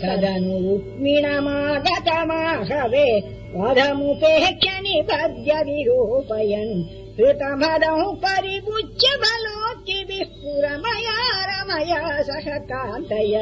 तदनु रुक्मिणमागतमाहवे वधमुपेक्ष्य निपद्य विरूपयन् कृतमदौ परिपुच्य बलोक्तिभिः पुरमया रमया सह कान्तय।